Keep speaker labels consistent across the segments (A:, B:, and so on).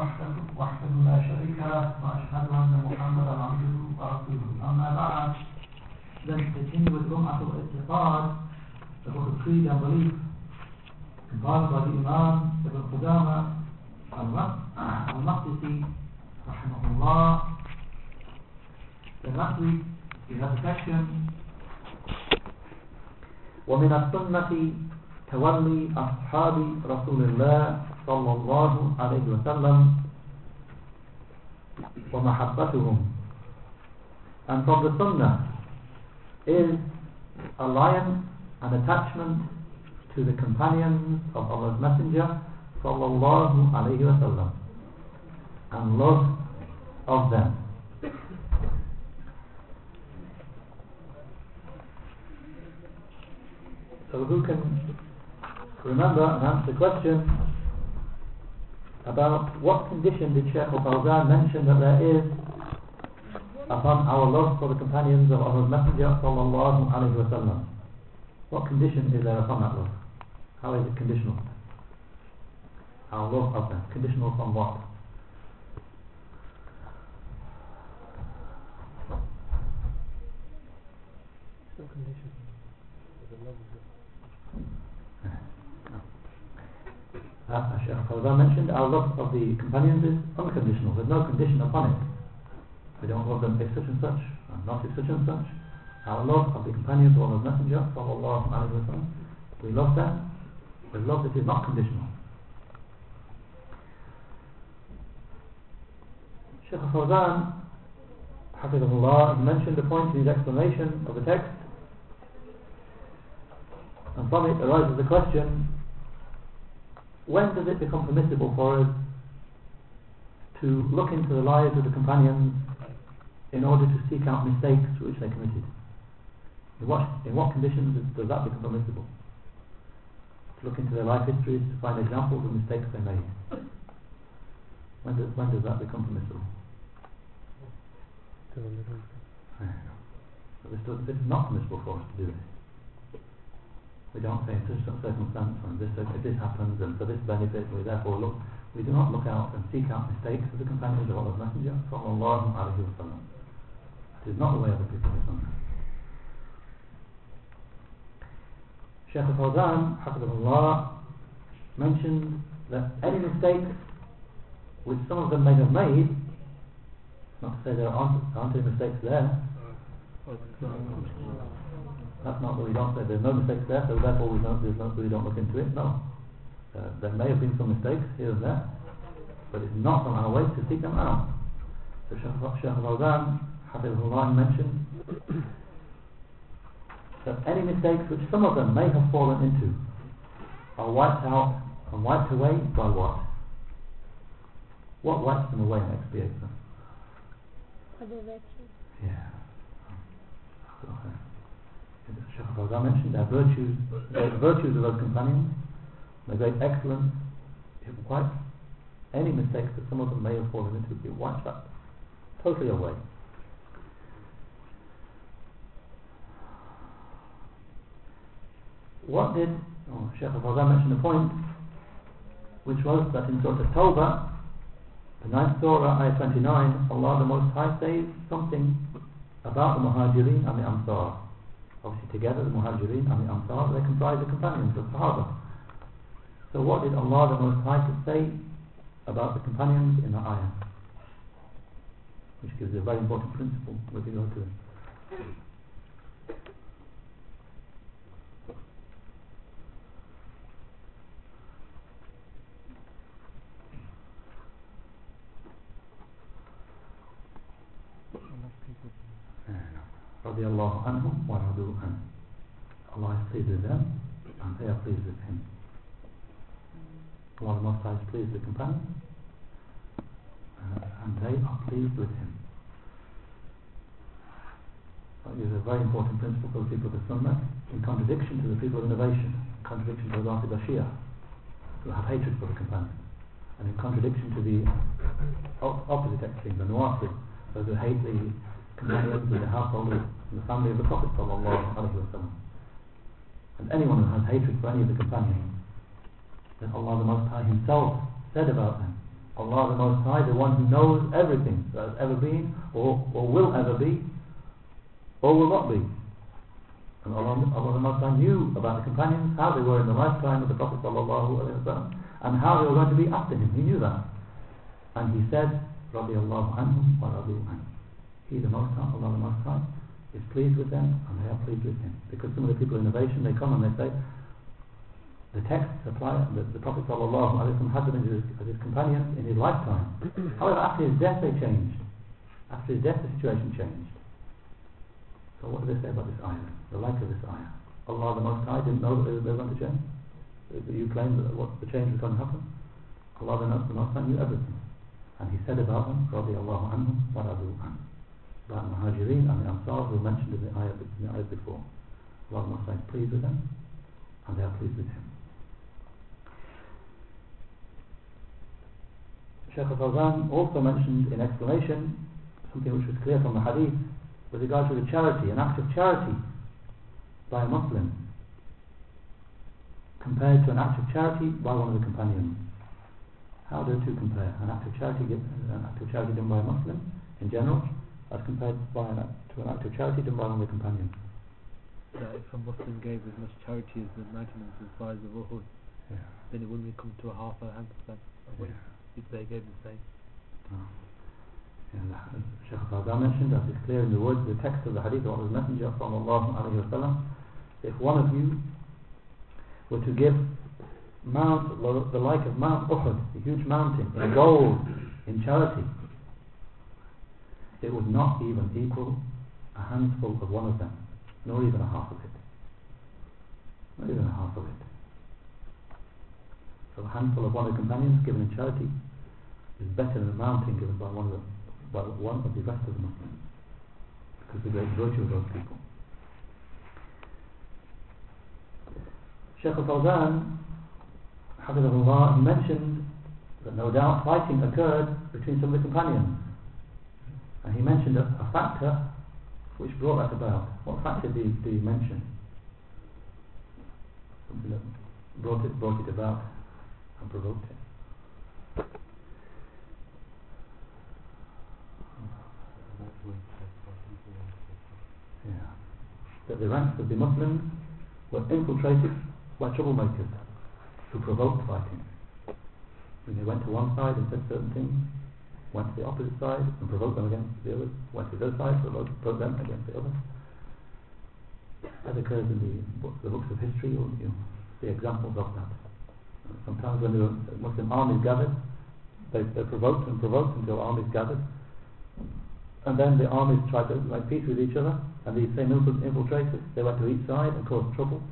A: وحده وحده لا شريك له وأشهد أن محمدا عبده ورسوله. أما بعد ده الدين والجمعه والاعتقاد ابو خطيب ضريف برضى الإمام ابن قدامة المقدسي رحمه الله. الرأي إذا تكشم ومن السنة تولي أصحاب رسول الله صلى الله عليه وسلم ومحبتهم and from the sunnah is alliance and attachment to the companions of Allah's Messenger صلى الله عليه وسلم and love of them So who can remember and answer the question About what condition did Shaykh al-Fawzan mention that there is upon our love for the companions of Allah's Messenger sallallahu alayhi wa sallam? What condition is there upon that love? How is it conditional? Our love of them. Conditional upon what?
B: Condition. The love of
A: Uh, Shaykh Fawzan mentioned our love of the companions is unconditional. There's no condition upon it. We don't love them if such and such, and not if such and such. Our love of the companions of Allah's Messenger, sallallahu alayhi wa we love them with love that is not conditional. Shaykh Fawzan, mentioned a point in his explanation of the text, and from it arises the question when does it become permissible for us to look into the lives of the companions in order to seek out mistakes which they committed? In what, in what conditions does that become permissible? To look into their life histories to find examples of mistakes they made. When does, when does that become permissible?
B: To the middle.
A: But this, does- this is not permissible for us to do this. We don't say in such and circumstance when this if this happens and for this benefit we therefore look we do not look out and seek out mistakes of the companions of Allah's Messenger sallallahu alayhi wa sallam. It is not the way of the people of Sunnah. Shaykh al-Fawzan, Hafidhullah, mentioned that any mistakes which some of them may have made, not to say there aren't, aren't any mistakes there, uh, that's not what we don't say. There's no mistakes there, so therefore we don't, there's no, we don't look into it. No. Uh, there may have been some mistakes here and there, but it's not on our way to seek them out. So Shaykh al-Fawzan, Hafizullah, mentioned that any mistakes which some of them may have fallen into are wiped out and wiped away by what? What wipes them away and expiates them?
C: Other virtues.
A: Yeah. Okay. Shaykh Fawzan mentioned their virtues, the virtues of those companions, their great excellence, it wipes any mistakes that some of them may have fallen into, it wipes that totally away. What did, oh, Shaykh Fawzan mentioned a point, which was that in Surah Tawbah, the ninth surah, ayah 29, Allah the Most High says something about the Muhajirin and the Ansar. Obviously together the Muhajirin and the Ansar, they comprise the companions of Sahaba. So what did Allah the Most High say about the companions in the ayah? Which gives a very important principle with regard to it. radıyallahu anhum wa radu an. Allah is pleased with them and they are pleased with him. Allah Most High is pleased with companions uh, and they are pleased with him. That is a very important principle for the people of the Sunnah in contradiction to the people of innovation, contradiction to the Rafid Shia who have hatred for the companions and in contradiction to the opposite extreme, the Nawasi those who hate the the household and the family of the Prophet sallallahu alaihi wasallam. And anyone who has hatred for any of the companions, then Allah the Most High Himself said about them, Allah the Most High, the one who knows everything that has ever been, or, or will ever be, or will not be. And Allah, Allah the Most High knew about the companions, how they were in the lifetime of the Prophet sallallahu alaihi wasallam, and how they were going to be after him. He knew that. And he said, رضي الله عنهم ورضوا عنه. He the Most High, Allah the Most High, is pleased with them and they are pleased with him. Because some of the people in innovation, they come and they say, the texts apply, the, the Prophet sallallahu alaihi wasallam had them as his, as his companions in his lifetime. However, after his death they changed. After his death the situation changed. So what do they say about this ayah? The like of this ayah. Allah the Most High didn't know that they were, they were going to change. That you claim that what the change was going to happen. Allah the Most, the Most High knew everything. And he said about them, رضي الله عنهم ورضوا عنه. about Muhajirin and the Ansar who mentioned in the ayah, in the ayah before. Allah High is pleased with them and they are pleased with him. Shaykh al-Fawzan also mentioned in explanation something which was clear from the hadith with regard to the charity, an act of charity by a Muslim compared to an act of charity by one of the companions. How do the two compare? An act of charity, an act of charity done by a Muslim in general, as compared by an act, to an act of charity done by one of the companions.
B: That if a Muslim gave as much charity as the mountains as far as the Uhud,
A: Yeah.
B: then it wouldn't come to a half a hand percent what if they gave the same.
A: Oh. Yeah, uh, the- Shaykh Fawzan mentioned, that it's clear in the words, the text of the hadith of the Messenger sallallahu alayhi wa sallam, if one of you were to give Mount, the like of Mount Uhud, a huge mountain, in gold, in charity, it would not even equal a handful of one of them, nor even a half of it. Not even a half of it. So a handful of one of the companions given in charity is better than a mountain given by one of the, by one of the rest of the Muslims. Because the great virtue of those people. Shaykh al-Fawzan, Hafizahullah, he mentioned that no doubt fighting occurred between some of the companions. And he mentioned a, a factor which brought that about. What factor did he, did he mention? Brought it, brought it about and provoked it. Yeah. That the ranks of the Muslims were infiltrated by troublemakers who provoked fighting. When they went to one side and said certain things, went to the opposite side and provoked them against the other, went to the other side, provoked, provoked them against the other. As occurs in the, the books of history, you'll, see examples of that. Sometimes when the Muslim armies gathered, they, they provoked and provoked until armies gathered. And then the armies tried to make peace with each other, and these same infil- infiltrators, they went to each side and caused trouble,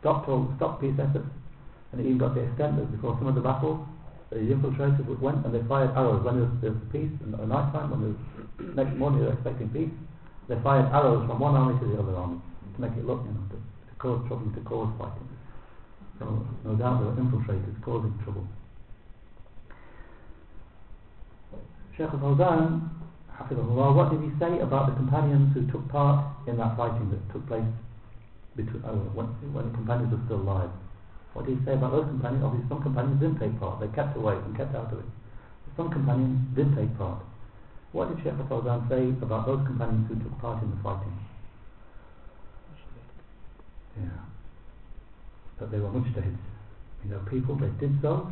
A: stopped all, stopped peace efforts, and it even got to the extent that before some of the battles, the infiltrators would- went and they fired arrows when there was, peace, and at night time, when the next morning they were expecting peace, they fired arrows from one army to the other army, to make it look, you know, to, to cause trouble, to cause fighting. So, no doubt there were infiltrators causing trouble. Shaykh al-Fawzan, what did he say about the companions who took part in that fighting that took place between, oh, when, when the companions were still alive? What did he say about those companions? Obviously some companions didn't take part, they kept away and kept out of it. Some companions did take part. What did Shaykh al-Fawzan say about those companions who took part in the fighting? Yeah. That they were mujtahids. You know, people, they did so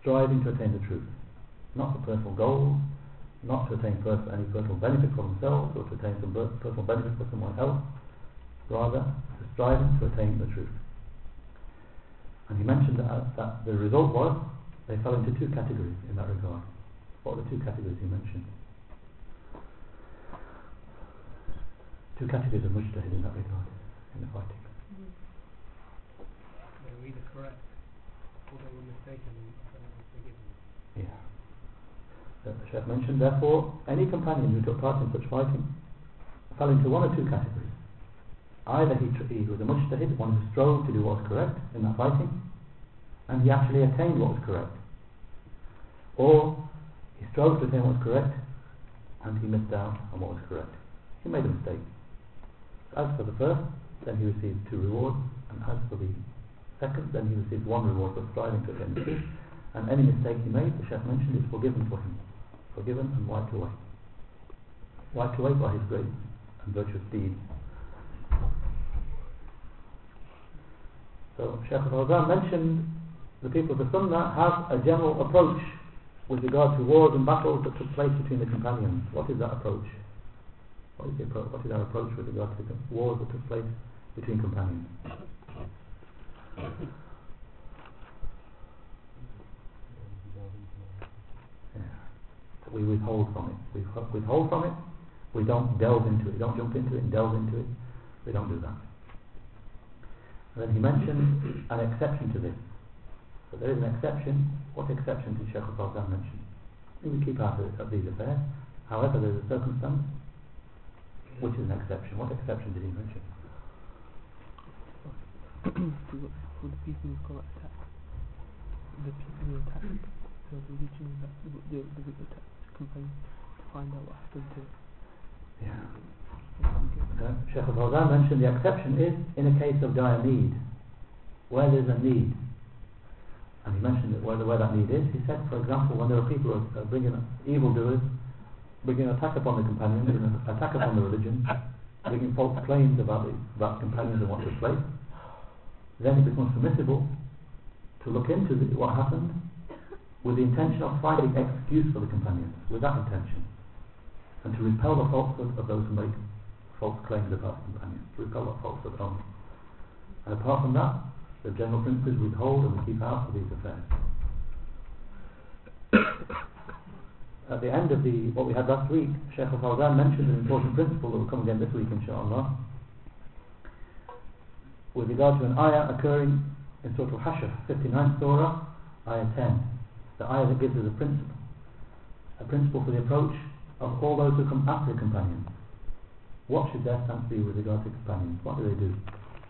A: striving to attain the truth. Not for personal goals, not to attain pers- any personal benefit for themselves or to attain some personal benefit for someone else. Rather, striving to attain the truth. And he mentioned that, that the result was they fell into two categories in that regard. What were the two categories he mentioned? Two categories of mujtahid in that regard, in the fighting. Mm-hmm.
D: They were either correct or they were mistaken and forgiven.
A: Yeah. The Sheikh mentioned, therefore, any companion who took part in such fighting fell into one or two categories. Either he, he was a mujtahid, one who strove to do what was correct in that fighting, and he actually attained what was correct. Or he strove to attain what was correct, and he missed out on what was correct. He made a mistake. As for the first, then he received two rewards, and as for the second, then he received one reward for striving to attain the truth, And any mistake he made, the Sheikh mentioned, is forgiven for him. Forgiven and wiped away. Wiped away by his great and virtuous deeds. So Sheikh al-Fawzan mentioned the people of the Sunnah have a general approach with regard to wars and battles that took place between the companions. What is that approach? What is, appro- what is approach with regard to the wars that took place between companions? Yeah. We withhold from it. We withhold from it. We don't delve into it. We don't jump into it and delve into it. We don't do that. And then he mentioned an exception to this. But there is an exception. What exception did Sheikh al-Fawzan mention? We would keep out of, of these affairs. However, there is a circumstance which is an exception. What exception did he mention?
B: for the- people who got attacked, the people who attacked the religion that the, the, the, attacked company to find out what happened to
A: Sheikh al-Fawzan mentioned the exception is in a case of dire need, where there's a need. And he mentioned where, where that need is. He said, for example, when there are people who are bringing evildoers, bringing attack upon the companions, bringing attack upon the religion, bringing false claims about the about companions and what took place, then it becomes permissible to look into the, what happened with the intention of finding excuse for the companions, with that intention, and to repel the falsehood of those who make false claims about companions, to repel that falsehood only. And apart from that, the general principles we hold and we keep out of these affairs. At the end of the what we had last week, Sheikh al-Fawzan mentioned an important principle that will come again this week, inshallah, with regard to an ayah occurring in Surah Al-Hashr, 59th Surah, ayah 10. The ayah that gives us a principle, a principle for the approach of all those who come after the companions. What should their stance be with regard to companions? What do they do?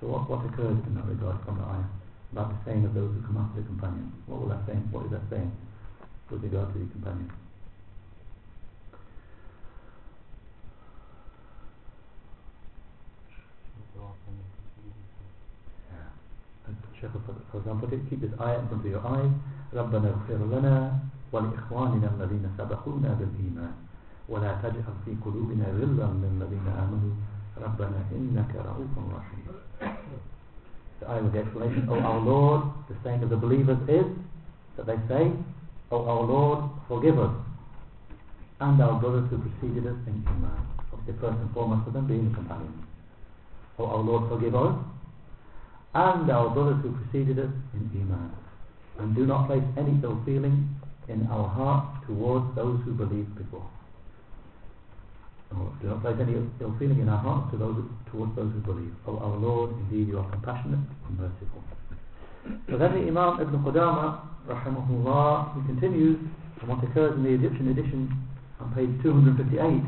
A: So what, what occurs in that regard from the ayah about the saying of those who come after the companions? What will that saying? What is that saying with regard to the companions? And Shaykh al-Fawzan put it, keep this ayah in front of your eyes. ربنا اغفر لنا ولإخواننا الذين سبقونا بالإيمان ولا تجعل في قلوبنا غلا للذين آمنوا ربنا إنك رؤوف رحيم The ayah with the explanation, O our Lord, the saying of the believers is that they say, O our Lord, forgive us and our brothers who preceded us in Iman. Obviously, first and foremost of them being the companions. O our Lord, forgive us and our brothers who preceded us in Iman. And do not place any ill feeling in our hearts towards those who believed before. Or do not place any ill feeling in our hearts to those, towards those who believe. O our Lord, indeed you are compassionate and merciful. So then the Imam Ibn Qudama, rahimahullah, he continues on what occurs in the Egyptian edition on page 258.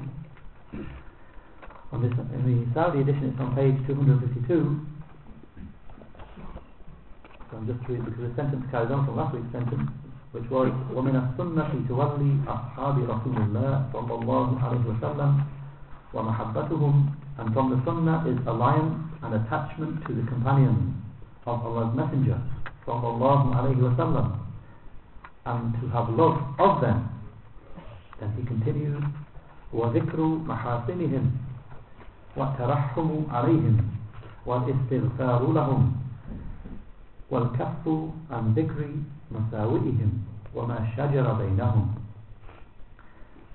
A: On this, in the Saudi edition it's on page 252. So I'm just reading because the sentence carries on from last week's sentence, which was وَمِنَ السُنَّةِ تُوَلِّي أَصْحَابِ رَسُولِ اللَّهِ صلى الله عليه وسلم وَمَحَبَّتُهُم And from the sunnah is alliance and attachment to the companions of Allah's Messenger صلى الله عليه وسلم and to have love of them. Then he continues وذكر محاسنهم والترحم عليهم والاستغفار لهم والكف عن ذكر مساوئهم وما شجر بينهم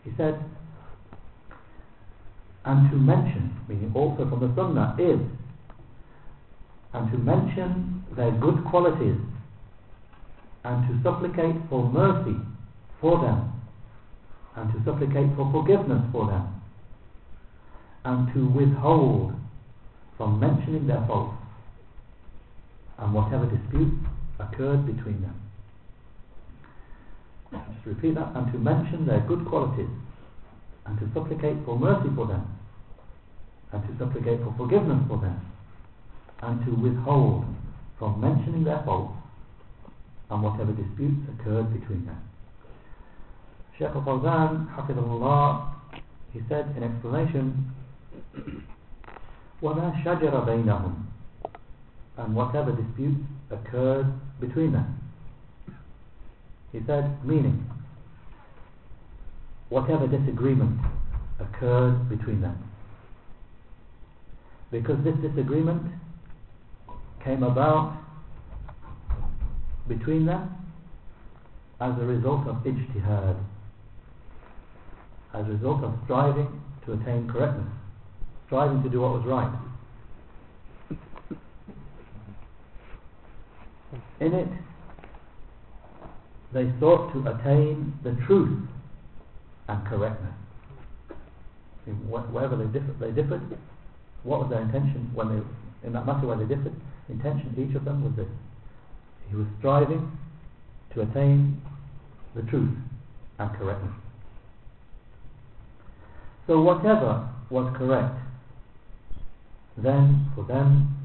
A: He said and to mention, meaning also from the Sunnah, is and to mention their good qualities and to supplicate for mercy for them and to supplicate for forgiveness for them and to withhold from mentioning their faults and whatever dispute occurred between them. Just repeat that, and to mention their good qualities, and to supplicate for mercy for them, and to supplicate for forgiveness for them, and to withhold from mentioning their faults and whatever disputes occurred between them. Shaykh al-Fawzan, Hafidhullah, he said in explanation, وَمَا شَجَرَ بَيْنَهُمْ and whatever disputes occurred between them. He said, meaning, whatever disagreement occurred between them. Because this disagreement came about between them as a result of ijtihad, as a result of striving to attain correctness, striving to do what was right. In it, they sought to attain the truth and correctness. In wh- wherever they differed, they differed. What was their intention when they, in that matter where they differed? Intention each of them was this: he was striving to attain the truth and correctness. So whatever was correct, then for them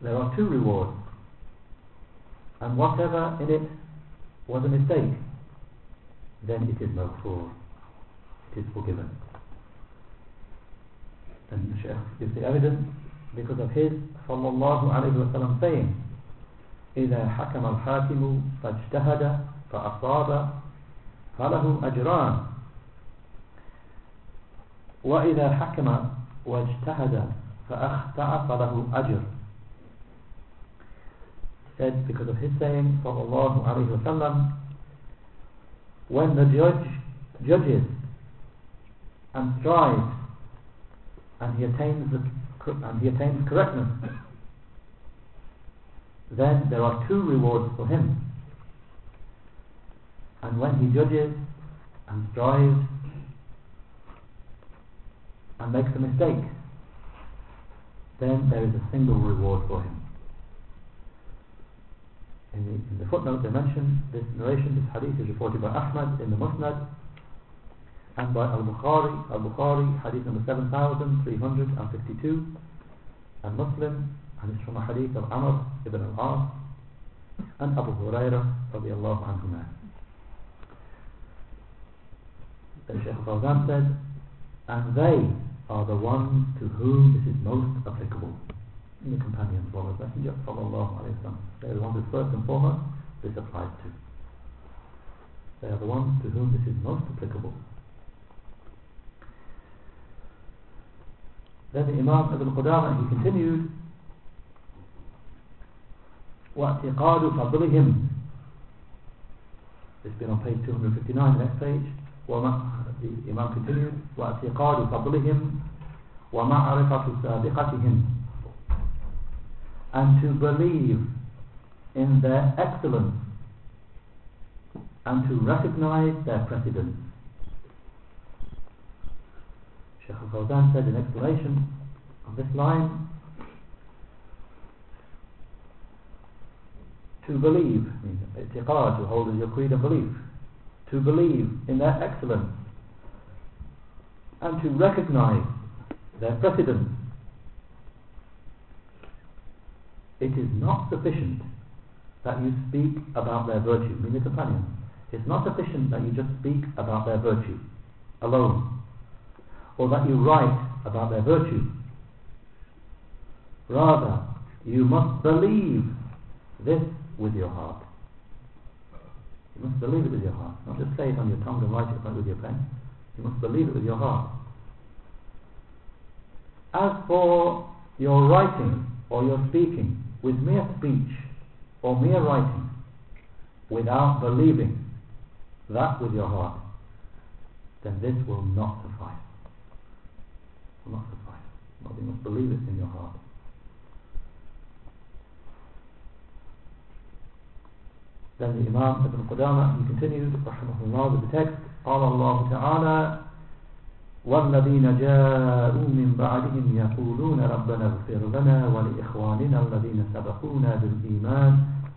A: there are two rewards. And whatever in it was a mistake, then it is maghfur. It is forgiven. And the Shaykh gives the evidence because of his sallallahu alayhi wa sallam saying, إذا حكم الحاكم فاجتهد فأصاب فله أجران وإذا حكم واجتهد فأخطأ فله أجر said because of his saying sallallahu alayhi wa sallam when the judge judges and strives and he attains the, and he attains correctness then there are two rewards for him. And when he judges and strives and makes a mistake then there is a single reward for him. In the, in the footnote they mention this narration, this hadith is reported by Ahmad in the Musnad and by Al-Bukhari, Al-Bukhari, hadith number 7352 and Muslim, and it's from a hadith of Amr ibn al-As and Abu Hurairah radiallahu anhumah. Then Shaykh Fawzan said, and they are the ones to whom this is most applicable in the companions of Allah Messenger sallallahu alayhi wa sallam. They are the ones who first and foremost this applies to. They are the ones to whom this is most applicable. Then the Imam Ibn Qudama, he continued, وَاعْتِقَادُ فَضْلِهِمْ This has been on page 259, next page. وما, the Imam continued, وَاعْتِقَادُ فَضْلِهِمْ وَمَعْرِفَةُ سَابِقَتِهِمْ and to believe in their excellence and to recognize their precedence. Shaykh al-Fawzan said in explanation of this line, to believe, i'tiqad, to hold as your creed and belief, to believe in their excellence and to recognize their precedence it is not sufficient that you speak about their virtue, meaning the companions. It's not sufficient that you just speak about their virtue alone, or that you write about their virtue. Rather, you must believe this with your heart. You must believe it with your heart, not just say it on your tongue and write it with your pen. You must believe it with your heart. As for your writing or your speaking, with mere speech or mere writing without believing that with your heart, then this will not suffice. Not suffice. No, you must believe it in your heart. Then the Imam Ibn Qudama, he continued, rahimahullah, with the text, قال الله تعالى والذين جاءوا من بعدهم يقولون ربنا اغفر لنا ولإخواننا الذين سبقونا بالإيمان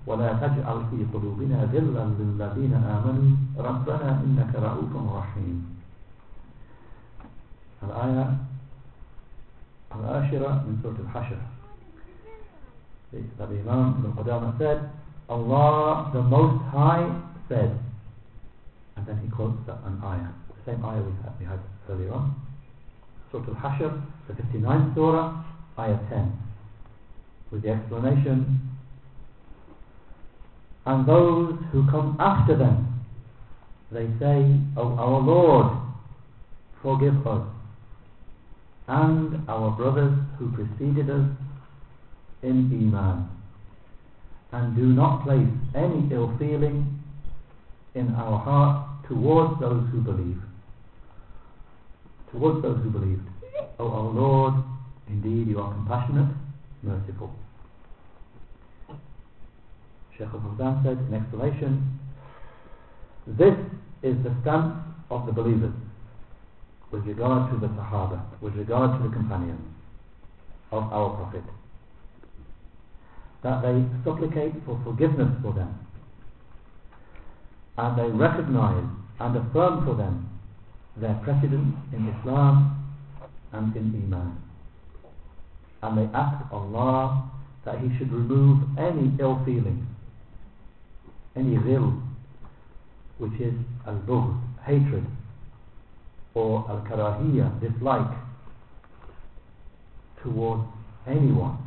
A: ولا تجعل في قلوبنا غلا للذين آمنوا ربنا إنك رؤوف رحيم الآية العاشرة surah سورة الحشر. The Imam Ibn Qudama said Allah the Most High said and then he quotes an ayah the same ayah we had, we had earlier on. Surah Al-Hashr the 59th surah ayah 10 with the explanation and those who come after them they say O our Lord forgive us and our brothers who preceded us in Iman, and do not place any ill feeling in our hearts towards those who believe. Towards those who believed. O our Lord, indeed you are compassionate, merciful. Sheikh al-Fawzan said in explanation, this is the stance of the believers with regard to the Sahaba, with regard to the companions of our Prophet. That they supplicate for forgiveness for them and they recognize and affirm for them their precedence in Islam and in Iman. And they ask Allah that He should remove any ill feeling, any ghil, which is al-bughd, hatred, or al-karahiyya, dislike, towards anyone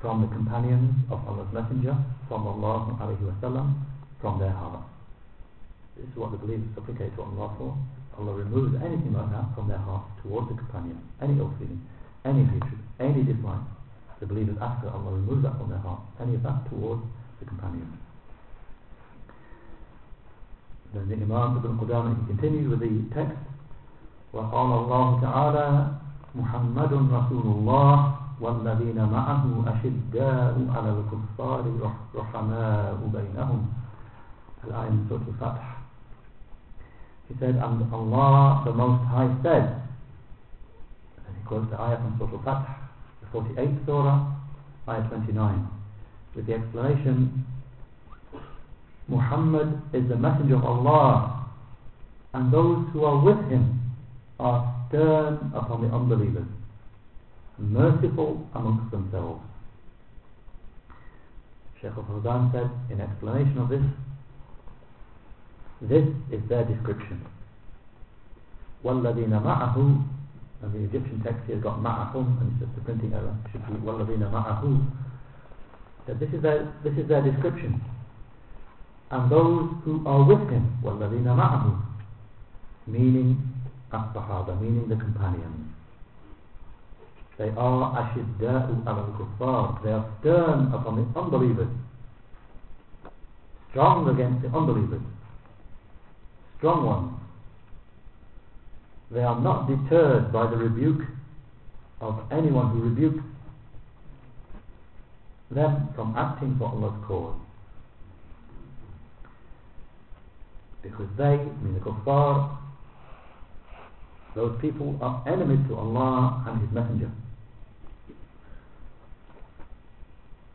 A: from the companions of Allah's Messenger, sallallahu alayhi wa from their hearts. This is what the believers supplicate to Allah for. Allah removes anything like that from their hearts towards the companion, any ill feeling, any hatred, any dislike. The believers ask Allah remove that from their hearts, any of that towards the companion. Then the Imam Ibn Qudamah continues with the text وقال الله تعالى محمد رسول الله والذين معه أشداء على الكفار رحماء بينهم الآية من سورة الفتح He said, and Allah the Most High said, and he quotes the ayah from Surah Al-Fatih, the 48th surah, ayah 29, with the explanation, Muhammad is the messenger of Allah, and those who are with him are stern upon the unbelievers, merciful amongst themselves. Shaykh al-Fawzan said, in explanation of this, this is their description. وَالَّذِينَ مَعَهُ And the Egyptian text here has got مَعَهُم and it's just a printing error. It should be وَالَّذِينَ مَعَهُ That this is their this is their description. And those who are with him, وَالَّذِينَ مَعَهُ Meaning as-Sahaba, meaning the companions. They are ashidda'u al-kuffar. They are stern upon the unbelievers. Strong against the unbelievers. Strong ones. They are not deterred by the rebuke of anyone who rebukes them from acting for Allah's cause. Because they, mean the kuffar, those people are enemies to Allah and His Messenger.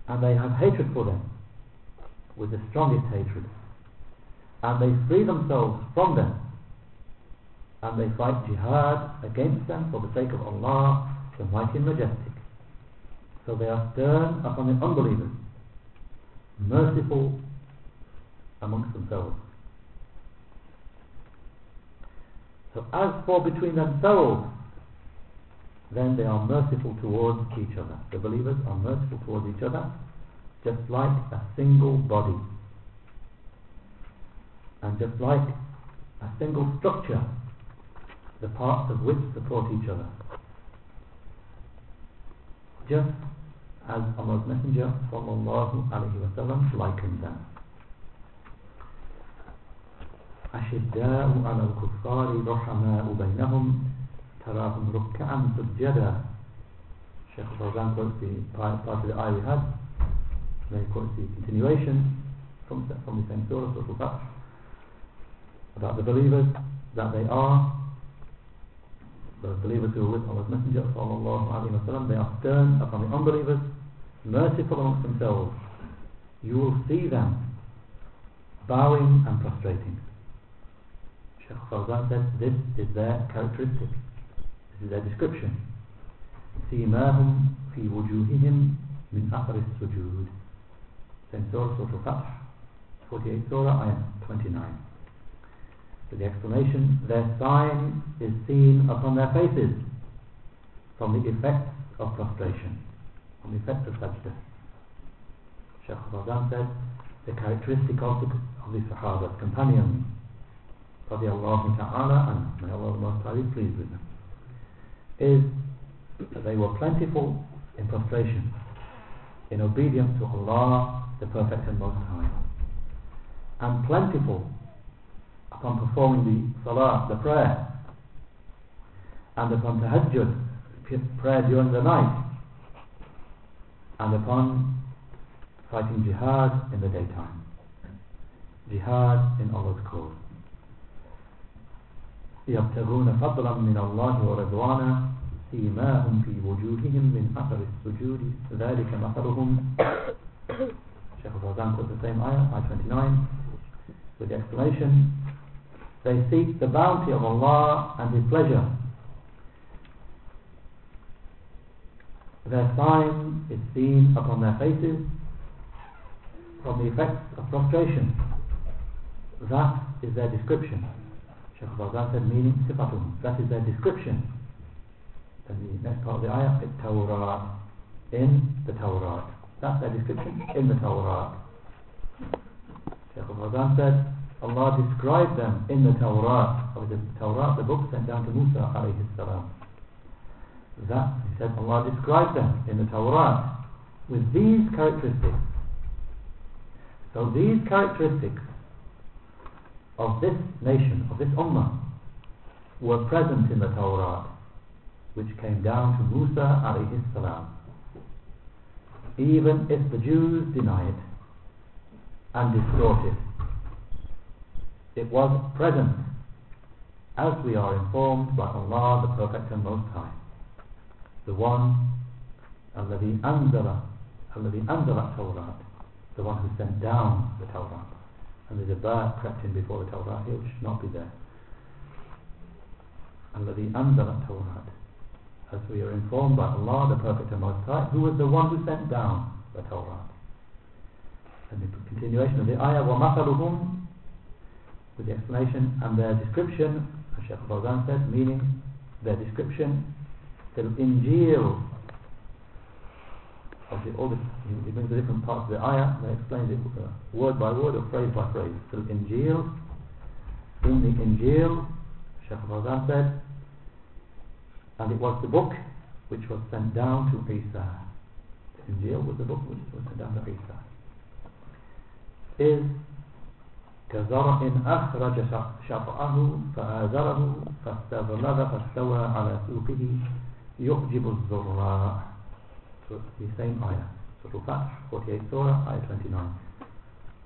A: And they have hatred for them with the strongest hatred. And they free themselves from them. And they fight jihad against them for the sake of Allah the mighty and majestic. So they are stern upon the unbelievers merciful amongst themselves so as for between themselves then they are merciful towards each other the believers are merciful towards each other just like a single body and just like a single structure, the parts of which support each other. Just as Allah's Messenger sallallahu alayhi wa sallam likened them. أشداء على الكفار رحماء بينهم تراهم ركعا سجدا. Sheikh Fawzan quotes the part of the ayah we had and then quotes the continuation from, the from the same surah, Surah Al-Fath about the believers that they are the believers who are with Allah's Messenger sallallahu alaihi wasallam they are stern upon the unbelievers merciful amongst themselves. You will see them bowing and prostrating. Sheikh Fawzan says this is their characteristic. This is their description. سِيمَاهُمْ فِي وُجُوهِهِمْ مِنْ أَثَرِ السُّجُودِ Same Surah, Surah Al-Fath, 48 Surah, Ayah 29. So the explanation, their sign is seen upon their faces from the effects of prostration, from the effects of sajda. Shaykh Fawzan said, the characteristic of the, of the Sahaba, companions, radiallahu ta'ala, and may Allah be pleased with them, is that they were plentiful in prostration, in obedience to Allah, the Perfect and Most High, and plentiful upon performing the salah, the prayer, and upon the tahajjud, prayer during the night, and upon fighting jihad in the daytime. Jihad in Allah's cause. يبتغون فضلا من الله ورضوانا سيماهم في وجوههم من أثر السجود ذلك مثلهم Shaykh al-Fawzan quotes the same ayah, ayah 29 with the explanation they seek the bounty of Allah and His pleasure their sign is seen upon their faces from the effects of prostration. That is their description. Shaykh al said meaning sifatum. That is their description. Then the next part of the ayah Tawrat. In the Tawrat. That's their description in the Tawrat. Shaykh al said Allah described them in the Tawrat. Or the Tawrat, the book sent down to Musa alayhi salam. That, he said, Allah described them in the Tawrat with these characteristics. So these characteristics of this nation, of this ummah, were present in the Tawrat, which came down to Musa alayhi salam. Even if the Jews deny it and distort it, it was present, as we are informed by Allah, the Perfect and Most High the one الذي أنزل الذي أنزل التوراة the one who sent down the Torah and there's a bird crept in before the Torah here which should not be there الذي أنزل التوراة as we are informed by Allah the Perfect and Most High who was the one who sent down the Torah and the continuation of the ayah وَمَثَلُهُمْ with the explanation and their description as Shaykh Fawzan said meaning their description the Injil okay, all it brings the different parts of the ayah they explained it uh, word by word or phrase by phrase. So the Injil, in the Injil, Shaykh Fawzan said, and it was the book which was sent down to Isa. The Injil was the book which was sent down to Isa. Is كزرع أخرج شطأه فآزره فاستغلظ فاستوى على سوقه يعجب الزراع the same ayah. Surah Fath 48 Surah ayah 29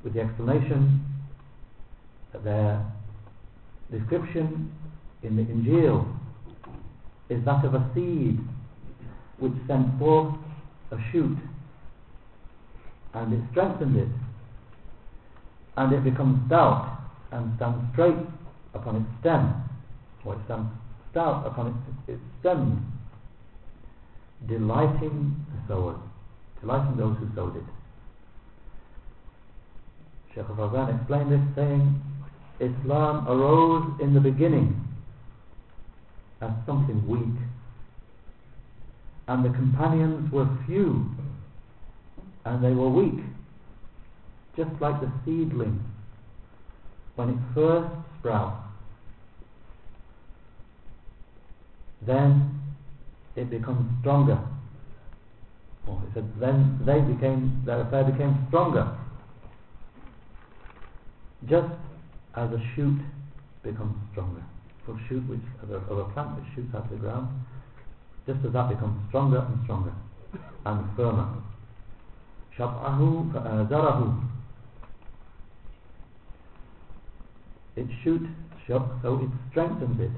A: with the explanation that their description in the Injil is that of a seed which sent forth a shoot and it strengthened it and it becomes stout and stands straight upon its stem or it stands stout upon its, its stem delighting the sowers, delighting those who sowed it. Shaykh Fawzan explained this saying, Islam arose in the beginning as something weak, and the companions were few, and they were weak, just like the seedling when it first sprouts. Then it becomes stronger. Or he said, then they became, their affair became stronger. Just as a shoot becomes stronger. So a shoot which, of a, of a plant which shoots out of the ground, just as that becomes stronger and stronger and firmer. شَطْعَهُ فَآزَرَهُ It shoots, so it strengthens it.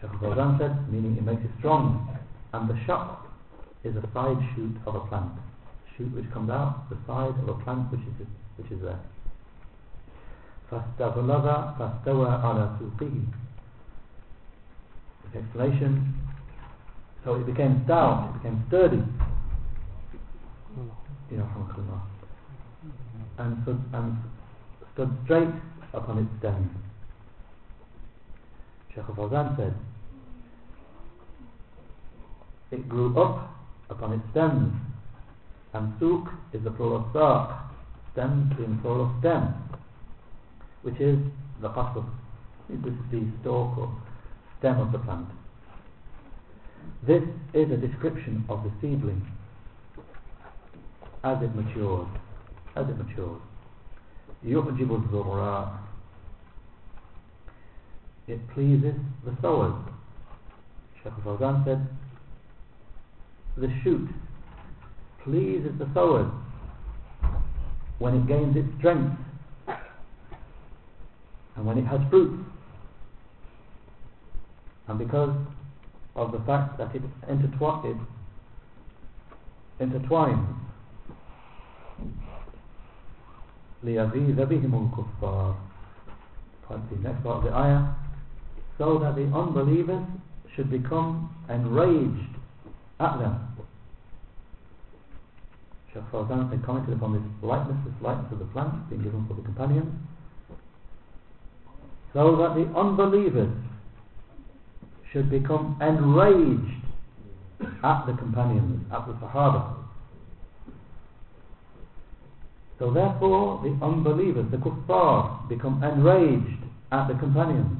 A: Shaykh Fawzan said, meaning it makes it strong and the shaq is a side shoot of a plant shoot which comes out the side of a plant which is which is there فاستغلظ فاستوى على سوقه the explanation so it became stout it became sturdy and stood, and stood straight upon its stem Shaykh Fawzan said it grew up upon its stems and suk is the plural of saq Stem being plural of stem, which is the qasr. This is the stalk or stem of the plant. This is a description of the seedling as it matures, as it matures. يُعْجِبُ الزُّرَّاء It pleases the sowers. Sheikh Fawzan said, the shoot pleases the sowers when it gains its strength and when it has fruit. And because of the fact that it, intertwi- it intertwines لِيَغِيظَ بِهِمُ الْكُفَّارِ Quite the next part of the ayah so that the unbelievers should become enraged at them Fawzan had commented upon this lightness, this lightness of the plant being given for the companions so that the unbelievers should become enraged at the companions, at the Sahaba. So therefore the unbelievers, the kuffar, become enraged at the companions.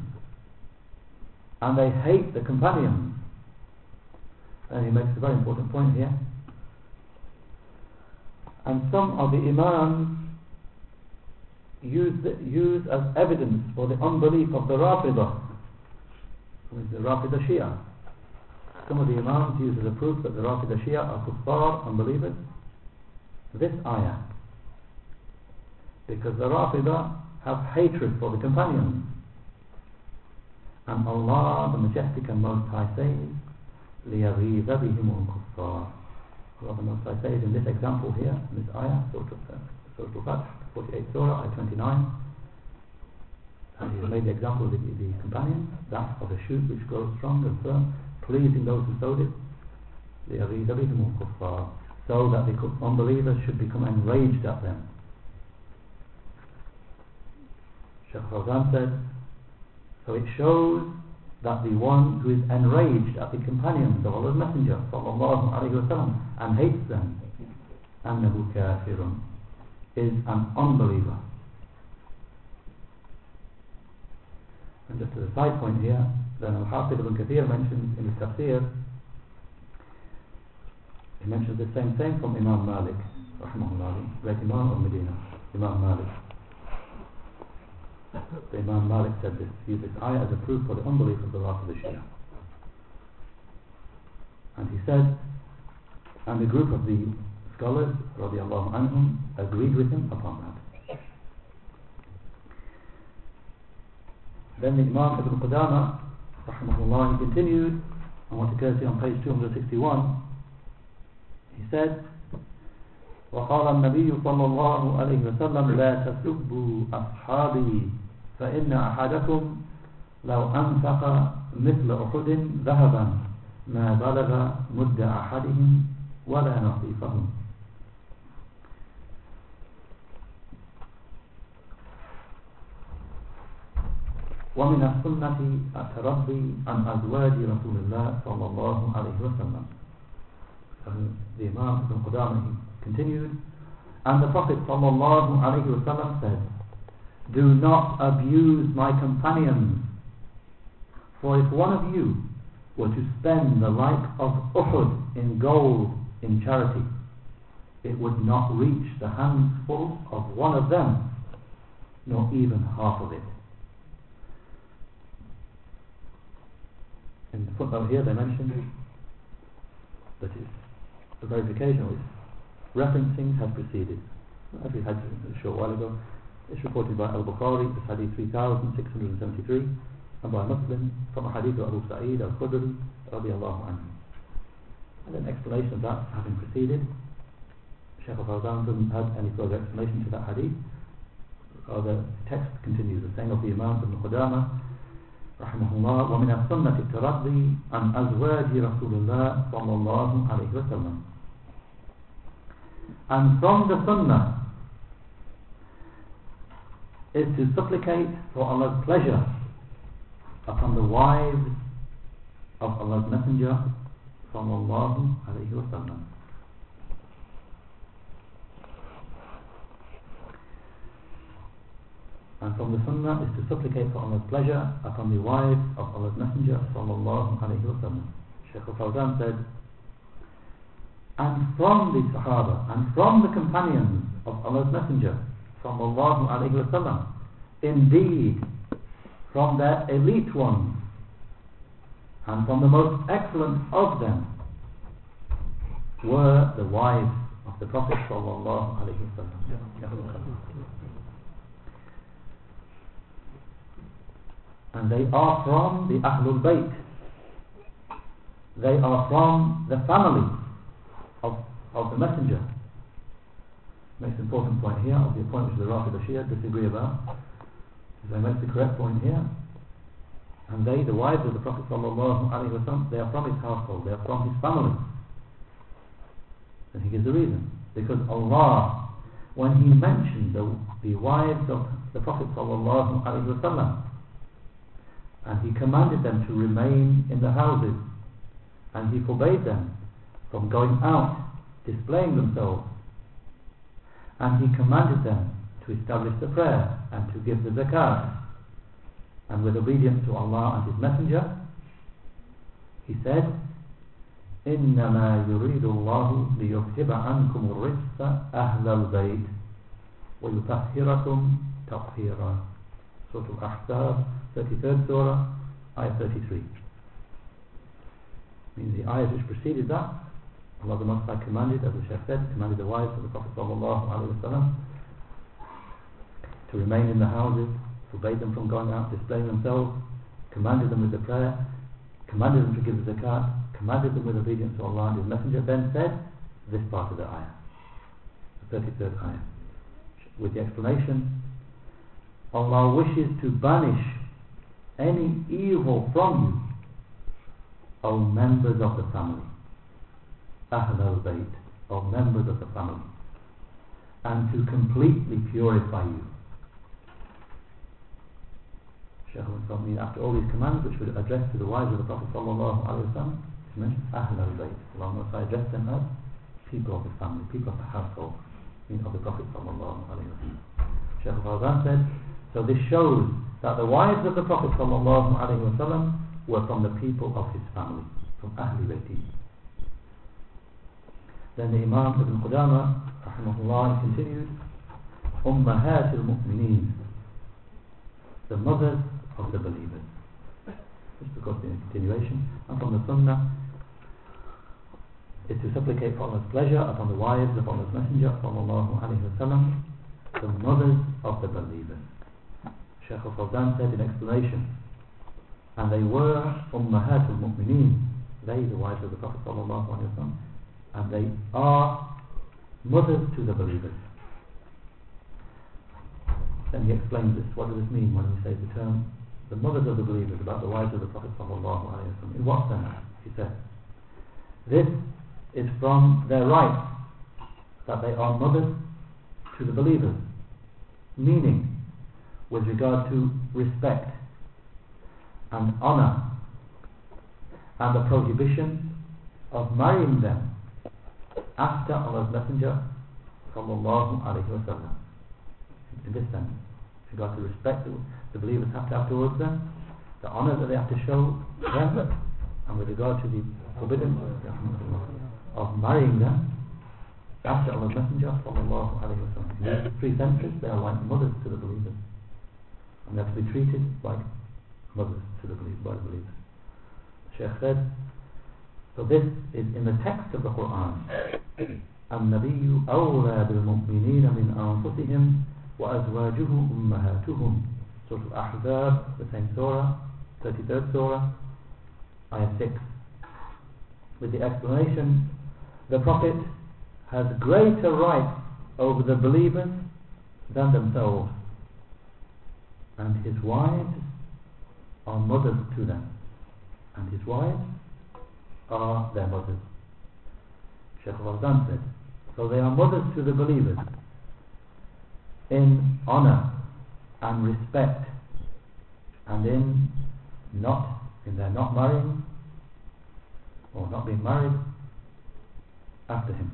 A: And they hate the companions. And he makes a very important point here. And some of the imams use, use as evidence for the unbelief of the Rafidah who is the Rafida Shia. Some of the Imams use as a proof that the Rafida Shia are kuffar, unbelievers. This ayah. Because the Rafida have hatred for the companions. And Allah, the Majestic and Most High says, لِيَغِيظَ بِهِمُ الْكُفَّارِ Robin I say is in this example here, in this ayah, Surah Al-Fath, 48 Surah, Ayah 29, and he made the example of the, the companion that of a shoot which grows strong and firm, pleasing those who sowed it, لِيَغِيظَ بِهِمُ الْكُفَّارِ so that the unbelievers should become enraged at them. Sheikh Fawzan said, so it shows that the one who is enraged at the companions of Allah's Messenger sallallahu alayhi wasallam and hates them, أَنَّهُ كَافِرٌ is an unbeliever. And just as a side point here, then Al-Hafid ibn Kathir mentions in his tafsir, he mentions the same thing from Imam Malik, rahmahullah, great Imam of Medina, Imam Malik. The Imam Malik said this, used this ayah as a proof for the unbelief of the Rafida Shia. And he said, and a group of the scholars, radiallahu agreed with him upon that. Then the Imam Ibn Qudama, rahimahullah, he continued, want to go to on page 261, he said, وقال النبي صلى الله عليه وسلم لا تسبوا أصحابي فإن أحدكم لو أنفق مثل أحد ذهبا ما بلغ مد أحدهم ولا نصيفهم. ومن السنة التربي عن أزواج رسول الله صلى الله عليه وسلم. Imam Ibn Qudamah Continued, and the Prophet ﷺ said, Do not abuse my companions, for if one of you were to spend the like of Uhud in gold in charity, it would not reach the handful of one of them, nor even half of it. In the footnote here they mentioned that it's the verification referencing has preceded as we had a short while ago it's reported by Al-Bukhari it's hadith 3673 and by Muslim from a hadith of Abu Sa'id Al-Khudri radiallahu anhu and an explanation of that having preceded Shaykh al-Fawzan doesn't have any further explanation to that hadith rather the text continues the saying of the Imam Ibn Qudamah رحمه الله ومن السنة الترضي عن أزواج رسول الله صلى الله عليه وسلم and from the sunnah is to supplicate for Allah's pleasure upon the wives of Allah's Messenger from Allah alayhi wa sallam. And from the sunnah is to supplicate for Allah's pleasure upon the wives of Allah's Messenger from Allah alayhi wa sallam. Shaykh al-Fawzan said, and from the Sahaba and from the companions of Allah's Messenger sallallahu alayhi wa sallam, indeed from their elite ones and from the most excellent of them were the wives of the Prophet sallallahu alayhi wa sallam. And they are from the Ahlul Bayt. They are from the family of, of the Messenger. An important point here, of the point which the Rafid Shia disagree about. They make the correct point here. And they, the wives of the Prophet wasallam, they are from his household, they are from his family. And he gives the reason. Because Allah, when he mentioned the, the wives of the Prophet wasallam, and he commanded them to remain in the houses, and he forbade them from going out, displaying themselves, and he commanded them to establish the prayer and to give the zakat and with obedience to Allah and His Messenger he said إنما يريد الله ليذهب عنكم الرجس أهل البيت ويطهركم تطهيرا Surah Al-Ahzab 33rd Surah Ayah 33 means the ayahs which preceded that Allah the Most High commanded as the Shaykh said commanded the wives of the Prophet to remain in the houses, forbade them from going out, displaying themselves, commanded them with the prayer, commanded them to give the zakat, commanded them with obedience to Allah and His Messenger, then said this part of the ayah, the 33rd ayah, with the explanation, Allah wishes to banish any evil from you, O members of the family, Ahl al-Bayt, O members of the family, and to completely purify you. Shaykh after all these commands which were addressed to the wives of the Prophet sallallahu alaihi wasallam, he mentioned Ahl al-Bayt. Allah Ta'ala addressed them as people of the family, people of the household, of the Prophet sallallahu alaihi wasallam. Shaykh al said, so this shows that the wives of the Prophet sallallahu alaihi wasallam were from the people of his family, from Ahl Bayti. Then the Imam Ibn Qudama, rahimahullah, continued, Ummahat al-Mu'mineen, the mothers of the believers. Just because in continuation, and from the Sunnah is to supplicate for Allah's pleasure upon the wives of Allah's Messenger sallallahu alaihi wasallam, the mothers of the believers. Shaykh al-Fawzan said in explanation, and they were Ummahat al-Mu'mineen, they the wives of the Prophet sallallahu alaihi wasallam, and they are mothers to the believers. Then he explains this. What does this mean when he says the term the mothers of the believers about the wives of the Prophet wasallam? In what sense? He said, this is from their right that they are mothers to the believers, meaning with regard to respect and honor and the prohibition of marrying them after Allah's Messenger sallallahu alaihi wasallam in this sense. Regard to respect that the believers have to have towards them, the honour that they have to show them, and with regard to the forbidden of marrying them after Allah's Messenger sallallahu alayhi wa sallam. In these three centuries, they are like mothers to the believers. And they have to be treated like mothers to the believers, by the believers. The Shaykh said, so this is in the text of the Quran. النبي أولى بالمؤمنين من أنفسهم وأزواجه أمهاتهم Surah Al-Ahzab, the same surah, 33rd surah, ayah 6. With the explanation, the Prophet has greater rights over the believers than themselves. And his wives are mothers to them. And his wives are their mothers. Sheikh Fawzan said, so they are mothers to the believers in honor and respect and in not, in their not marrying or not being married after him.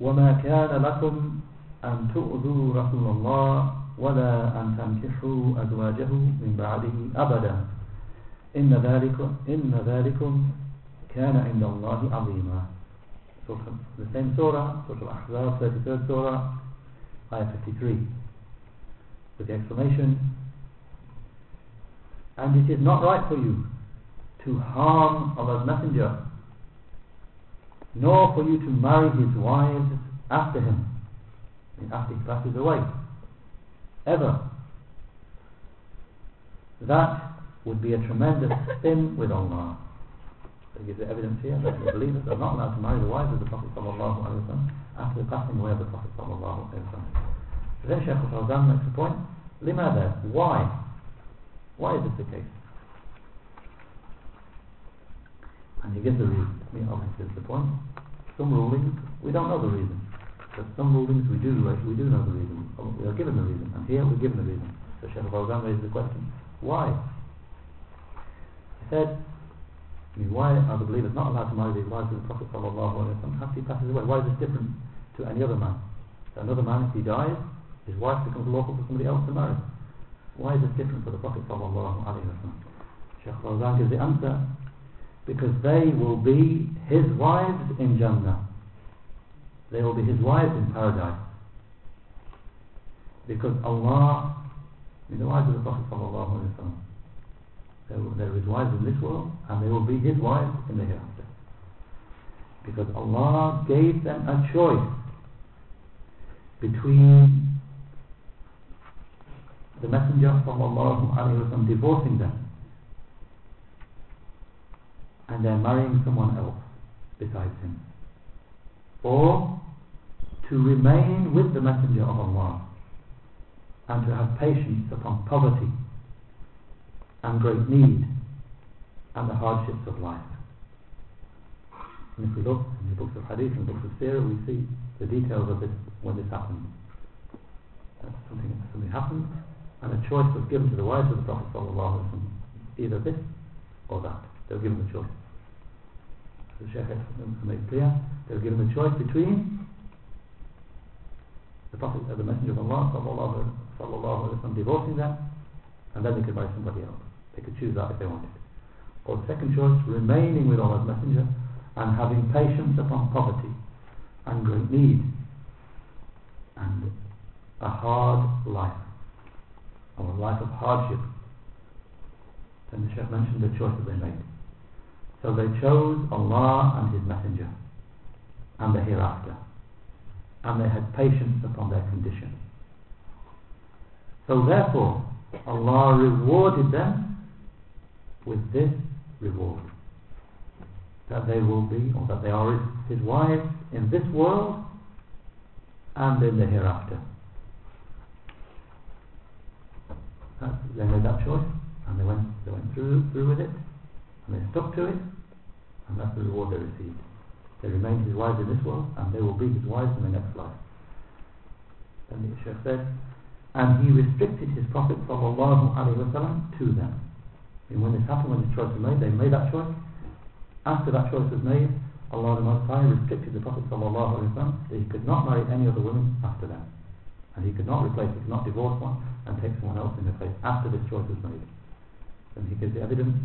A: وما كان لكم أن تؤذوا رسول الله ولا أن تنكحوا أزواجه من بعده أبداً إن ذلك إن ذلكم كان عند الله عظيما Surah, the same surah, Surah Al-Ahzab, 33rd surah, ayah 53 with the explanation and it is not right for you to harm Allah's messenger nor for you to marry his wives after him after he passes away ever that would be a tremendous sin with Allah so he gives the evidence here that the believers are not allowed to marry the wives of the Prophet sallallahu alaihi wasallam after the passing away of the Prophet sallallahu alaihi wasallam so then Shaykh al-Fawzan makes the point لماذا? why? why is this the case? and he gives the reason I mean obviously that's the point some rulings we don't know the reason but some rulings we do we do know the reason we are given the reason and here we're given the reason so Shaykh al-Fawzan raises the question why? Said why are the believers not allowed to marry the wives of the Prophet wasallam? After he passes away why is this different to any other man? So another man if he dies his wife becomes lawful for somebody else to marry. Why is this different for the Prophet wasallam? Shaykh Fawzan gives the answer because they will be his wives in Jannah. They will be his wives in paradise. Because Allah the wives of the Prophet sallallahu they are his wives in this world and they will be his wives in the hereafter. Because Allah gave them a choice between the Messenger sallallahu Allah divorcing them and then marrying someone else besides him or to remain with the Messenger of Allah and to have patience upon poverty and great need and the hardships of life. And if we look in the books of Hadith and books of Sirah, we see the details of this when this happened. Something, something happened, and a choice was given to the wives of the Prophet either this or that. They were given the choice. The Shaykh made clear, they were given the choice between the Prophet, uh, the Messenger of Allah ﷺ divorcing them, and then they could marry somebody else. They could choose that if they wanted. Or the second choice, remaining with Allah's Messenger and having patience upon poverty and great need and a hard life or a life of hardship. Then the Shaykh mentioned the choices they made. So they chose Allah and His Messenger and the hereafter and they had patience upon their condition. So therefore Allah rewarded them with this reward that they will be or that they are his wives in this world and in the hereafter. That's, they made that choice and they went, they went through, through with it and they stuck to it and that's the reward they received. They remained his wives in this world and they will be his wives in the next life. And the Shaykh said and he restricted his Prophet sallallahu alaihi wasallam to them and when this happened, when this choice was made, they made that choice. After that choice was made, Allah the Most High restricted the Prophet ﷺ that he could not marry any other women after that. And he could not replace, he could not divorce one and take someone else in their place after this choice was made. And he gives the evidence.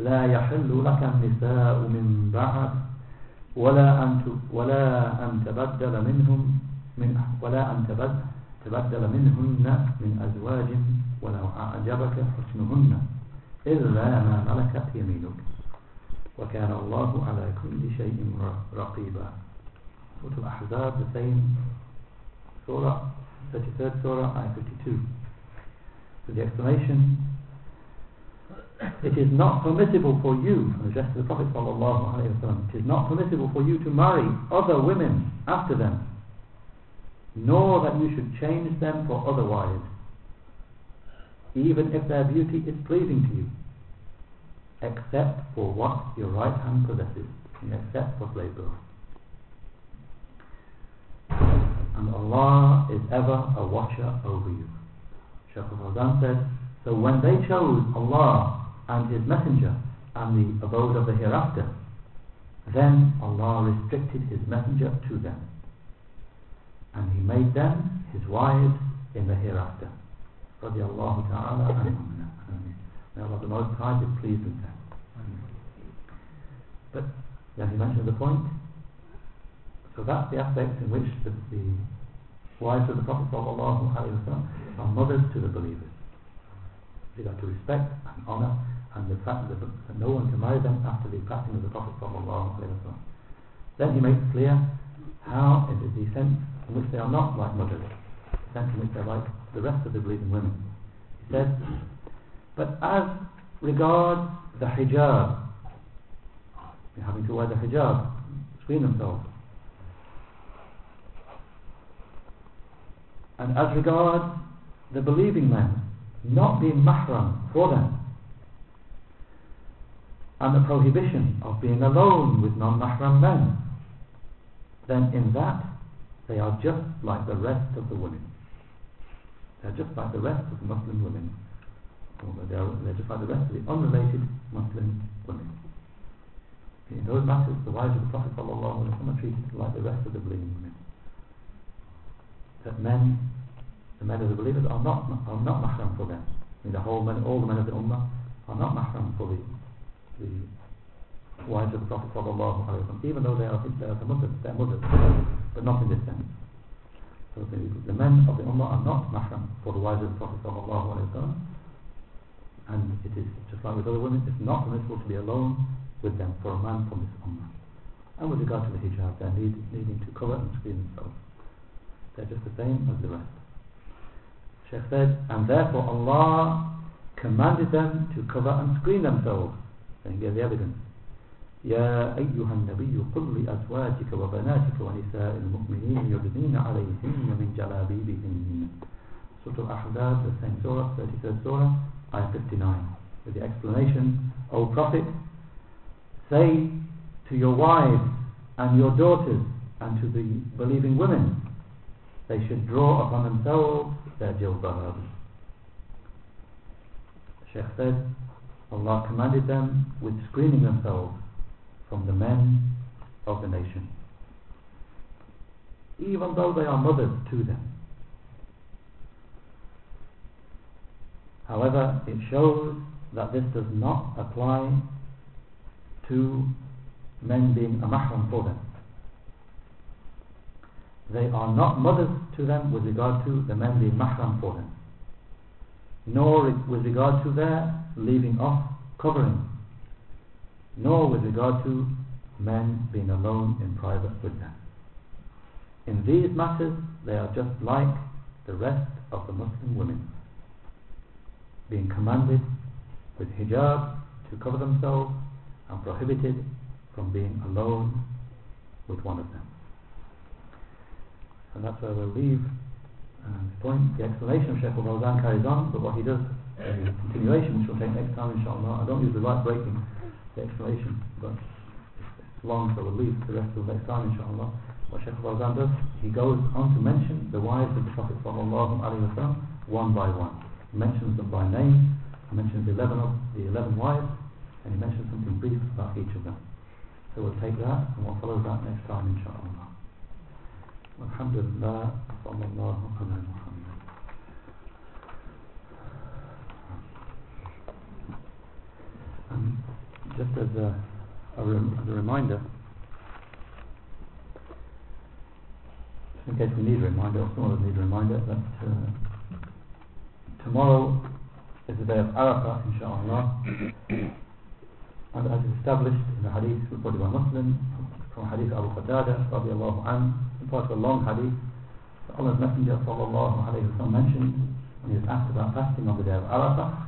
A: لا يحل لك النساء من بعد ولا أن ولا أن تبدل منهم من ولا أن تبدل منهن من أزواج ولو أعجبك حسنهن إلا ما ملكت يمينك وكان الله على كل شيء رقيبا Surah Al-Ahzab, the same Surah, 33rd Surah, Ayah 52. So the explanation, it is not permissible for you, addressed to the Prophet sallallahu alaihi wasallam, it is not permissible for you to marry other women after them, nor that you should change them for other wives even if their beauty is pleasing to you, except for what your right hand possesses, except for slave girls. And Allah is ever a watcher over you. Shaykh al-Fawzan said, so when they chose Allah and His Messenger and the abode of the hereafter, then Allah restricted His Messenger to them. and he made them his wives in the hereafter radiallahu ta'ala anhum. May Allah the Most High be pleased with them. But, as he mentioned the point. So that's the aspect in which the, the wives of the Prophet sallallahu alayhi wa sallam are mothers to the believers. They got to respect and honour and the fact that, that no one can marry them after the passing of the Prophet sallallahu alayhi wa sallam. Then he makes clear how it is the sense in which they are not like mothers, the sense in which they're like the rest of the believing women. He says, but as regards the hijab, having to wear the hijab, screen themselves. And as regards the believing men, not being mahram for them, and the prohibition of being alone with non-mahram men, then in that they are just like the rest of the women. They are just like the rest of the Muslim women. They are, they're just like the rest of the unrelated Muslim women. In those matters, the wives of the Prophet are treated like the rest of the believing women. That men, the men of the believers, are not are not mahram for them. I mean, the whole men, all the men of the ummah are not mahram for the the wives of the Prophet even though they are, they are the mothers, are mothers, but not in this sense. So the, the men of the ummah are not mahram for the wives of the Prophet and it is just like with other women, it's not permissible to be alone with them for a man from this ummah. And with regard to the hijab, they're need, needing to cover and screen themselves. They're just the same as the rest. Sheikh said, and therefore Allah commanded them to cover and screen themselves. Then he gave the evidence. يا أيها النبي قل لأزواجك وبناتك ونساء المؤمنين يدنين عليهم من جلابيبهن Surah Ahzab, the same surah, 33rd surah, ayah 59. With the explanation, O Prophet, say to your wives and your daughters and to the believing women, they should draw upon themselves their jilbab. Sheikh said, Allah commanded them with screening themselves from the men of the nation, even though they are mothers to them. However, it shows that this does not apply to men being a mahram for them. They are not mothers to them with regard to the men being mahram for them, nor with regard to their leaving off covering, nor with regard to men being alone in private with them. In these matters, they are just like the rest of the Muslim women being commanded with hijab to cover themselves and prohibited from being alone with one of them. And that's where we'll leave uh, the point. The explanation of Sheikh al-Fawzan carries on, but what he does in continuation, which we'll take next time inshallah, I don't usually like breaking the explanation, but it's long, so we'll leave the rest of the next time inshallah. What Sheikh al-Fawzan does, he goes on to mention the wives of the Prophet sallallahu alaihi wasallam one by one He mentions them by name, he mentions 11 of the 11 wives, and he mentions something brief about each of them. So we'll take that and we'll follow that next time, inshallah. Alhamdulillah, sallallahu ala Muhammad. Um, just as a, a, rem as a reminder, in case we need a reminder, or someone need a reminder, that uh, tomorrow is the day of Arafah, inshallah. and as established in the hadith reported by Muslim, from hadith Abu Qatada, radiallahu anhu, part of a long hadith, Allah's Messenger, sallallahu alayhi wa mentioned, when he was asked about fasting on the day of Arafah,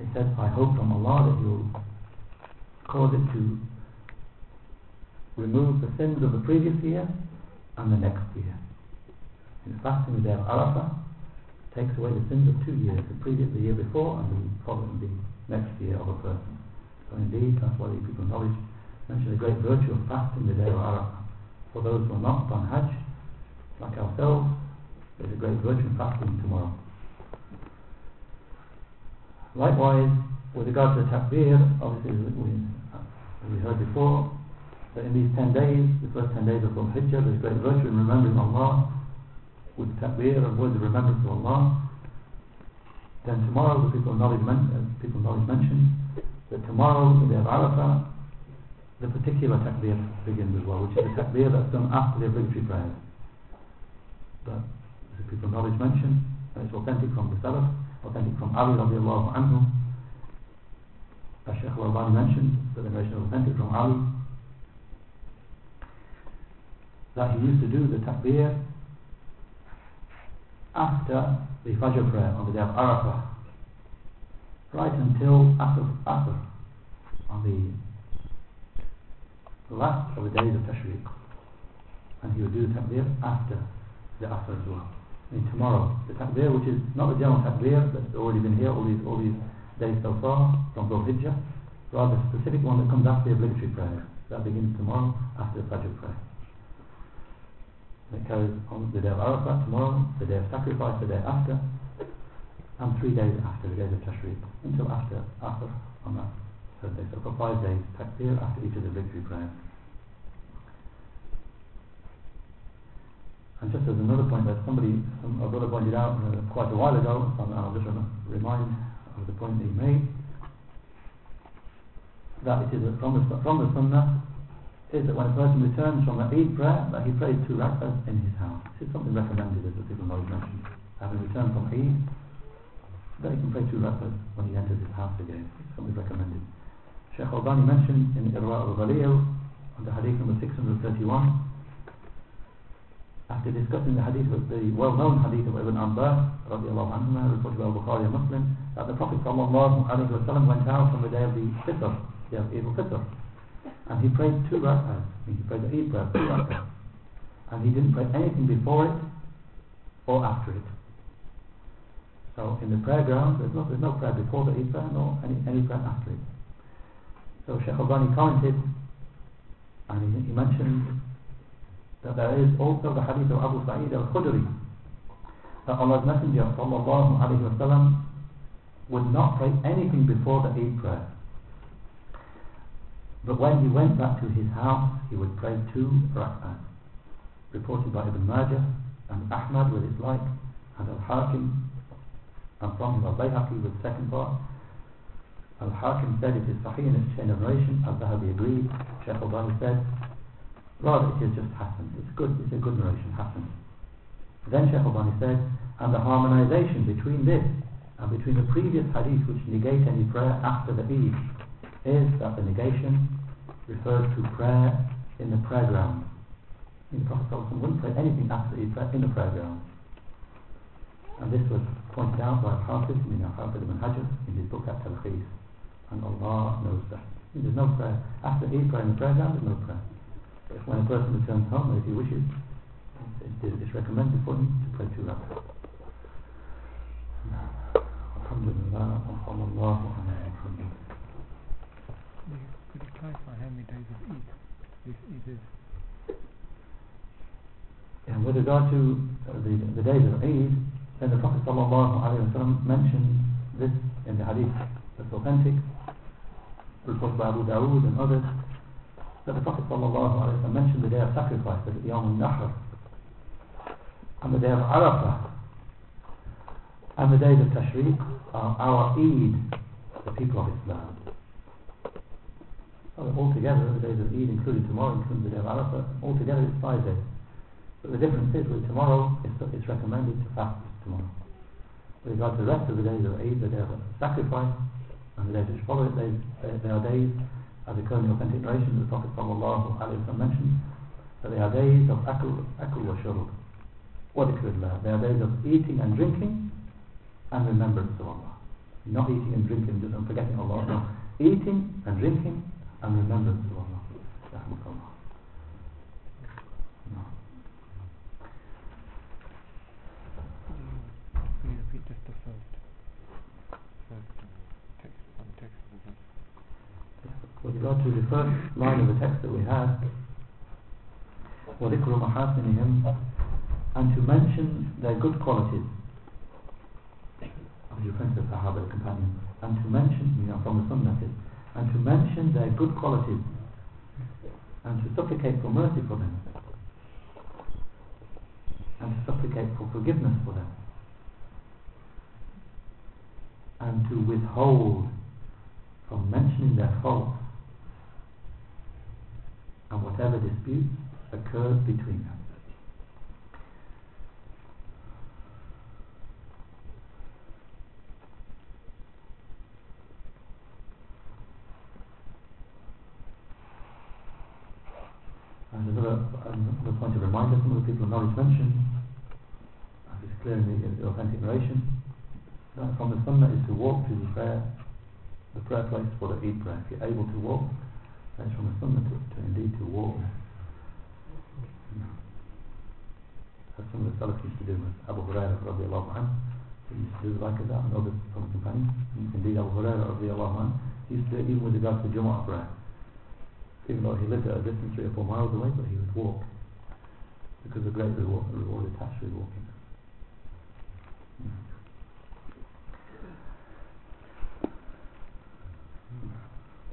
A: he said, I hope from Allah that He will cause it to remove the sins of the previous year and the next year. In fasting the day of Arafah, takes away the sins of two years, the previous, the year before, and the following the next year of a person. So indeed, that's why the people of knowledge mention the great virtue of fasting the day of Arafah. For those who are not upon Hajj, like ourselves, there's a great virtue in fasting tomorrow. Likewise, with regard to the takbir, obviously we, we heard before that in these 10 days, the first 10 days of Dhul Hijjah, there's great virtue in remembering Allah with takbir and words of remembrance of Allah. Then tomorrow the people of knowledge, men- uh, people knowledge mentioned that tomorrow, the day of Arafah, the particular takbir begins as well, which is the takbir that's done after the obligatory prayer. But the people of knowledge mentioned, and it's authentic from the Salaf, authentic from Ali radiallahu anhu, as Shaykh al-Albani mentioned, the narration is authentic from Ali, that he used to do the takbir after the Fajr prayer on the day of Arafah, right until after, after on the last of the days of Tashriq. And he would do the takbir after the Asr as well. I mean tomorrow, the takbir which is not the general takbir that's already been here all these, all these days so far from Dhul rather specific one that comes after the obligatory prayer. That begins tomorrow after the Fajr prayer. It carries on the day of Arafah tomorrow, the day of sacrifice the day after, and three days after the days of Tashriq, until after Asr on that third day. So for five days, takbir after each of the victory prayers. And just as another point that somebody, some, a brother pointed out uh, quite a while ago, and I'll just rem- remind of the point he made, that it is from the, from the Sunnah is that when a person returns from an Eid prayer, that he prays two rak'ahs in his house. This is something recommended, as the people know mentioned. Having returned from Eid, that he can pray two rak'ahs when he enters his house again. It's something recommended. Shaykh Albani mentioned in Irwa al-Ghalil, on the hadith number 631, after discussing the hadith of the well-known hadith of Ibn Abbas radiallahu anhu, reported by Bukhari and Muslim, that the Prophet wasallam went out on the day of the Fitr, the day of al-Fitr, and he prayed two rak'ahs. He prayed the Eid prayer, two rak'ahs. And he didn't pray anything before it or after it. So in the prayer ground, there's no, there's no prayer before the Eid prayer, nor any, any prayer after it. So Sheikh Albani commented, and he, he mentioned that there is also the hadith of Abu Sa'id al-Khudri, that Allah's Messenger sallallahu alayhi wa sallam would not pray anything before the Eid prayer. But when he went back to his house, he would pray two rak'ahs. Reported by Ibn Majah and Ahmad with its like, and Al-Hakim, and from him Al-Bayhaqi with the second part. Al-Hakim said it is sahih in its chain of narration, Al-Zahabi agreed, Shaykh Albani said, rather it is just Hassan, it's good, it's a good narration, Hassan. Then Shaykh Albani said, and the harmonization between this and between the previous hadith which negate any prayer after the Eid is that the negation refers to prayer in the prayer ground. The Prophet wouldn't pray anything after Eid in the prayer ground. And this was pointed out by Hafiz, mean Hafiz ibn Hajar in his book at Talkhis. And Allah knows that. There's no prayer. After Eid prayer in the prayer ground, there's no prayer. But when a person returns home, if he wishes, it's, recommended for him to pray two rak'ahs. Alhamdulillah, wa sallallahu ala Muhammad.
E: Could you clarify how many days of Eid this Eid is?
A: And with regard to uh, the, the days of Eid, then the Prophet ﷺ mentioned this in the hadith that's authentic, reported by Abu Dawood and others, that the Prophet ﷺ mentioned the day of sacrifice, the Yom al-Nahr, and the day of Arafah, and the days of Tashriq are our Eid, the people of Islam. So altogether, the days of Eid, including tomorrow, including the day of Arafah, altogether it's five days. But the difference is with tomorrow, it's, it's recommended to fast tomorrow. With regard to the rest of the days of Eid, the day of sacrifice, and the days which follow it, they, they, they are days, as occur in the authentic narration the Prophet wa mentioned, that they are days of akul, akul wa shurub. What dhikrillah. They are days of eating and drinking and remembrance of Allah. Not eating and drinking just and forgetting Allah. No. Eating and drinking and remembrance of Allah. Rahmatullah. No.
E: Could you repeat just the first, first uh, text, one text of the verse?
A: With regard to the first line of the text that we had, وَذِكْرُ مَحَاسِنِهِمْ and to mention their good qualities. your friends, the Sahaba, the companions, and to mention, you know, from the Sunnah, and to mention their good qualities, and to supplicate for mercy for them. and to supplicate for forgiveness for them and to withhold from mentioning their faults and whatever disputes occurred between them. And another, another point of reminder, some of the people of knowledge mentioned, as is clear in the, the authentic narration, that from the sunnah is to walk to the prayer, the prayer place for the Eid prayer. If you're able to walk, then it's from the sunnah to, to indeed to walk. As some of the Salaf used to do, as Abu Hurairah radiallahu anhu, he used to do like that, and others from the companions. Indeed, Abu Hurairah radiallahu anhu, he used to do it even with regards to Jumu'ah prayer even though he lived at a distance three or four miles away, but he would walk because of great reward, reward attached with walking.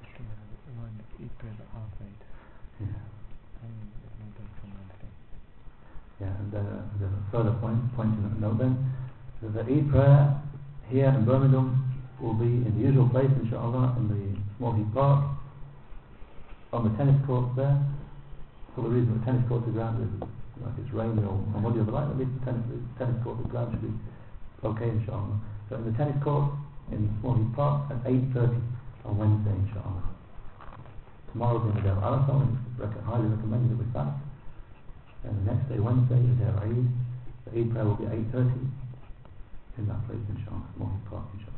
E: Just remember, remind us, at
A: Yeah.
E: and there's no date on Wednesday.
A: Yeah, and uh, the further point, point to note then, that the Eid prayer here in Birmingham will be in the usual place, inshallah, in the Heath Park, on the tennis courts there, for the reason that tennis courts are ground is like it's rainy or, or muddy or the like, at least the tennis, the tennis court, the ground should be okay, inshallah. So in the tennis court in Small Heath Park at 8.30 on Wednesday, inshallah. Tomorrow being the day of Arafah, and it's highly recommended that we fast. And the next day, Wednesday, is of Eid. The Eid prayer will be 8.30 in that place, inshallah, Small Heath Park, inshallah.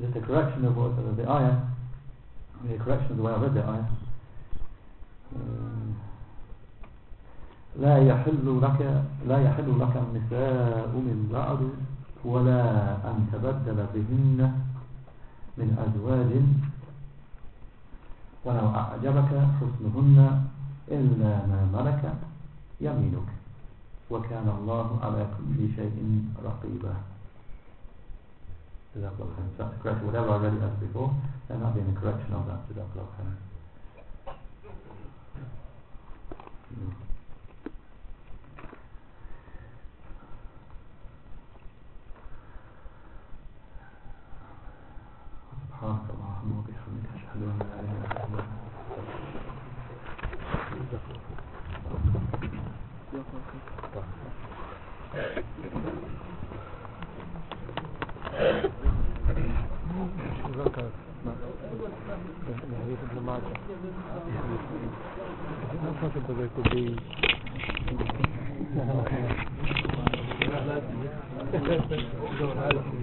F: Just
A: a correction of what of the ayah. I mean, a correction of the way I read the ayah. Um, لا يحل لك لا يحل لك النساء من بعد ولا أن تبدل بهن من أزواج ولو أعجبك حسنهن إلا ما ملك يمينك وكان الله على كل شيء رقيبا Jazakallah khair. So that's correct. Whatever I read it as before, there might be a correction of that. Jazakallah khair. Mm. سبحانك